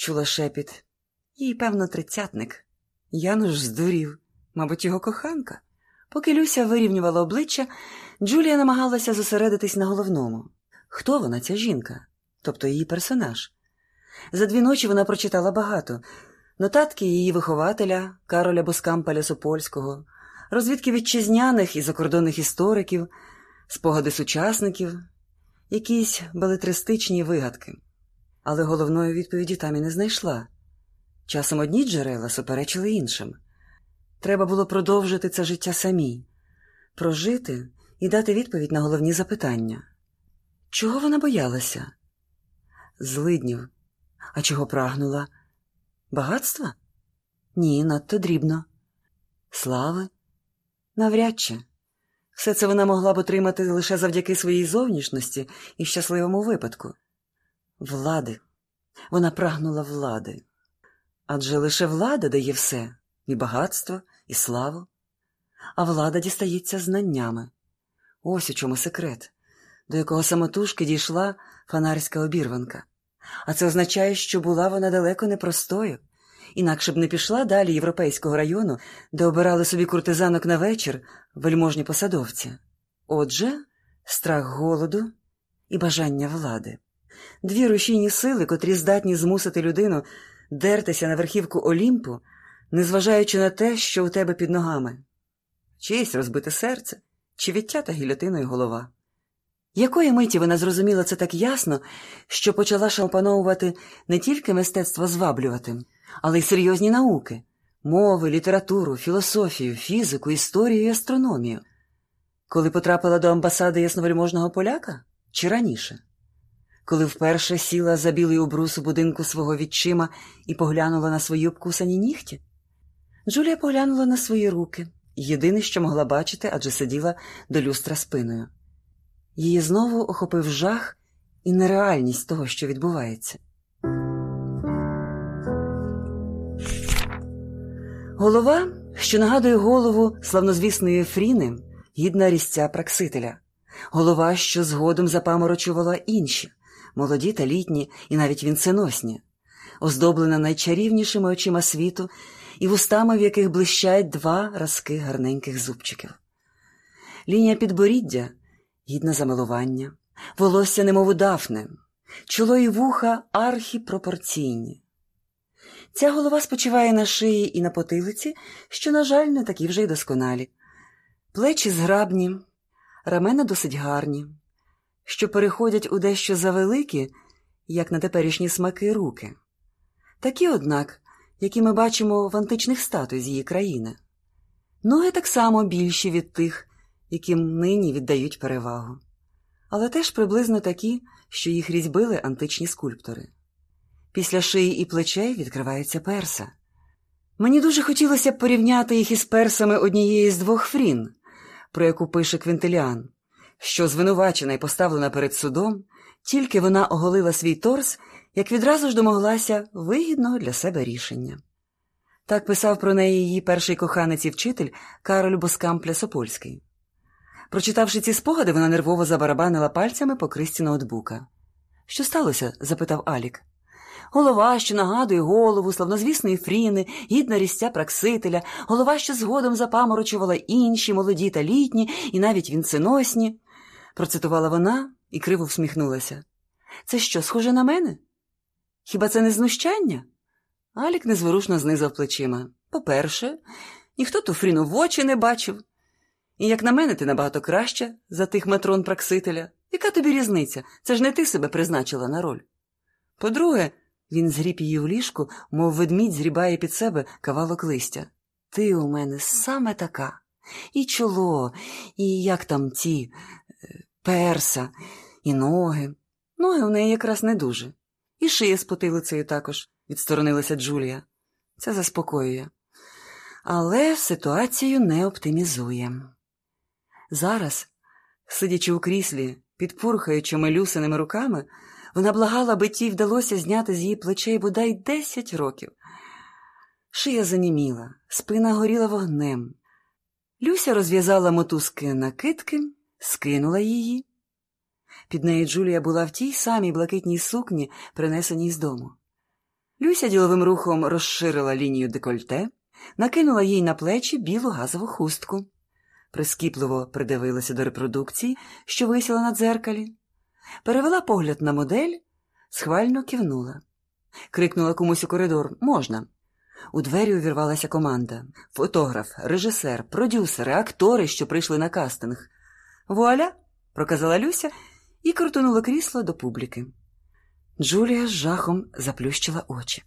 чула шепіт. Їй, певно, тридцятник. Януш здурів, мабуть, його коханка. Поки Люся вирівнювала обличчя, Джулія намагалася зосередитись на головному. Хто вона, ця жінка? Тобто її персонаж. За дві ночі вона прочитала багато нотатки її вихователя Кароля Боскампаля Сопольського, розвідки вітчизняних і закордонних істориків, спогади сучасників, якісь балетристичні вигадки. Але головної відповіді там і не знайшла. Часом одні джерела суперечили іншим. Треба було продовжити це життя самій, прожити і дати відповідь на головні запитання. Чого вона боялася? Злиднів. А чого прагнула? Багатства? Ні, надто дрібно. Слави? Навряд чи. Все це вона могла б отримати лише завдяки своїй зовнішності і щасливому випадку. Влади. Вона прагнула влади. Адже лише влада дає все і багатство, і славу. А влада дістається знаннями. Ось у чому секрет, до якого самотужки дійшла фонарська обірванка. А це означає, що була вона далеко не простою, інакше б не пішла далі європейського району, де обирали собі куртизанок на вечір вельможні посадовці. Отже, страх голоду і бажання влади. Дві рушійні сили, котрі здатні змусити людину дертися на верхівку Олімпу, незважаючи на те, що у тебе під ногами, чиєсь розбите серце чи відтята гільотиною голова. Якої миті вона зрозуміла це так ясно, що почала ще опановувати не тільки мистецтво зваблювати, але й серйозні науки мови, літературу, філософію, фізику, історію і астрономію. Коли потрапила до амбасади ясновельможного поляка чи раніше? Коли вперше сіла за білий убрус у будинку свого відчима і поглянула на свої обкусані нігті? Джулія поглянула на свої руки, єдине, що могла бачити, адже сиділа до люстра спиною. Її знову охопив жах і нереальність того, що відбувається. Голова, що нагадує голову славнозвісної Фріни, гідна різця Праксителя, голова, що згодом запаморочувала інші, молоді та літні і навіть вінценосні, оздоблена найчарівнішими очима світу і вустами, в яких блищають два разки гарненьких зубчиків. Лінія підборіддя гідна замилування, волосся немов дафне, чоло і вуха архіпропорційні. Ця голова спочиває на шиї і на потилиці, що, на жаль, не такі вже й досконалі. Плечі зграбні, рамена досить гарні, що переходять у дещо завеликі, як на теперішні смаки, руки. Такі, однак, які ми бачимо в античних статуй з її країни. Ноги так само більші від тих, яким нині віддають перевагу, але теж приблизно такі, що їх різьбили античні скульптори. Після шиї і плечей відкривається перса. Мені дуже хотілося б порівняти їх із персами однієї з двох фрін, про яку пише Квінтиліан, що звинувачена і поставлена перед судом, тільки вона оголила свій торс, як відразу ж домоглася вигідного для себе рішення. Так писав про неї її перший коханець і вчитель Кароль Боскампля Сопольський. Прочитавши ці спогади, вона нервово забарабанила пальцями по кристі ноутбука. Що сталося? запитав Алік. Голова, що нагадує голову, славнозвісної Фріни, гідна різця Праксителя, голова, що згодом запаморочувала інші, молоді та літні, і навіть вінценосні, процитувала вона і криво всміхнулася. Це що, схоже на мене? Хіба це не знущання? Алік незворушно знизав плечима. По-перше, ніхто ту Фріну в очі не бачив. І, як на мене, ти набагато краща за тих матрон Праксителя. Яка тобі різниця? Це ж не ти себе призначила на роль. По-друге, він згріб її в ліжку, мов ведмідь згрібає під себе кавалок листя. Ти у мене саме така. І чоло, і як там ті перса, і ноги. Ноги у неї якраз не дуже. І шия з потилицею також, відсторонилася Джулія. Це заспокоює. Але ситуацію не оптимізує. Зараз, сидячи у кріслі, підпурхаючими люсиними руками, вона благала, аби тій вдалося зняти з її плечей бодай десять років. Шия заніміла, спина горіла вогнем. Люся розв'язала мотузки накидки, скинула її. Під нею Джулія була в тій самій блакитній сукні, принесеній з дому. Люся діловим рухом розширила лінію декольте, накинула їй на плечі білу газову хустку, прискіпливо придивилася до репродукції, що висіла на дзеркалі, перевела погляд на модель, схвально кивнула. Крикнула комусь у коридор Можна. У двері увірвалася команда фотограф, режисер, продюсери, актори, що прийшли на кастинг. Вуаля, проказала Люся і крутонула крісло до публіки. Джулія з жахом заплющила очі.